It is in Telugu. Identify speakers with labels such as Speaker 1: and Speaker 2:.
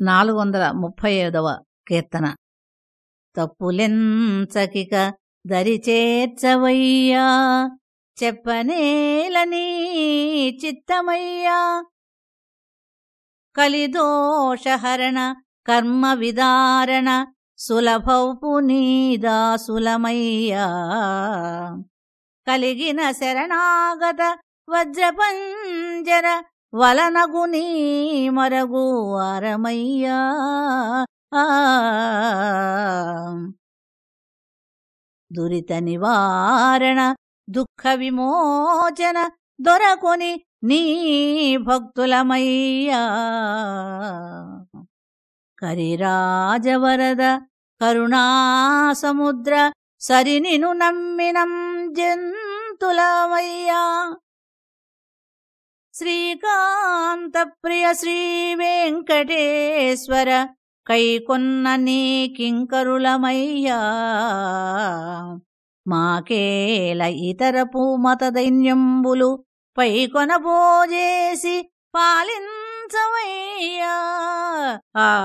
Speaker 1: నాలుగు వందల ముప్పై ఐదవ కీర్తన తప్పులెంచకిక దరిచేర్చవయ్యా చెప్పనేలని చిత్తమయ్యా. కలిదోషహరణ కర్మ విదారణ సులభౌపు నీదాసులమయ్యా కలిగిన శరణాగత వజ్రపంజర వలనగునీ మరగు వారమయ్యా. దురిత నివారణ దుఃఖ విమోచన దొరకొని నీ భక్తులమయ్యా. కరిరాజవరద కరుణాసముద్ర సరినిను నమ్మినం జంతులమయ్యా శ్రీకాంత ప్రియ శ్రీ వెంకటేశ్వర కైకొన్న నీ కింకరులమయ్యా. మాకేల ఇతరపు మతదైన్యంబులు దైన్యంబులు పైకొనబోజేసి పాలించవయ్యా. ఆ.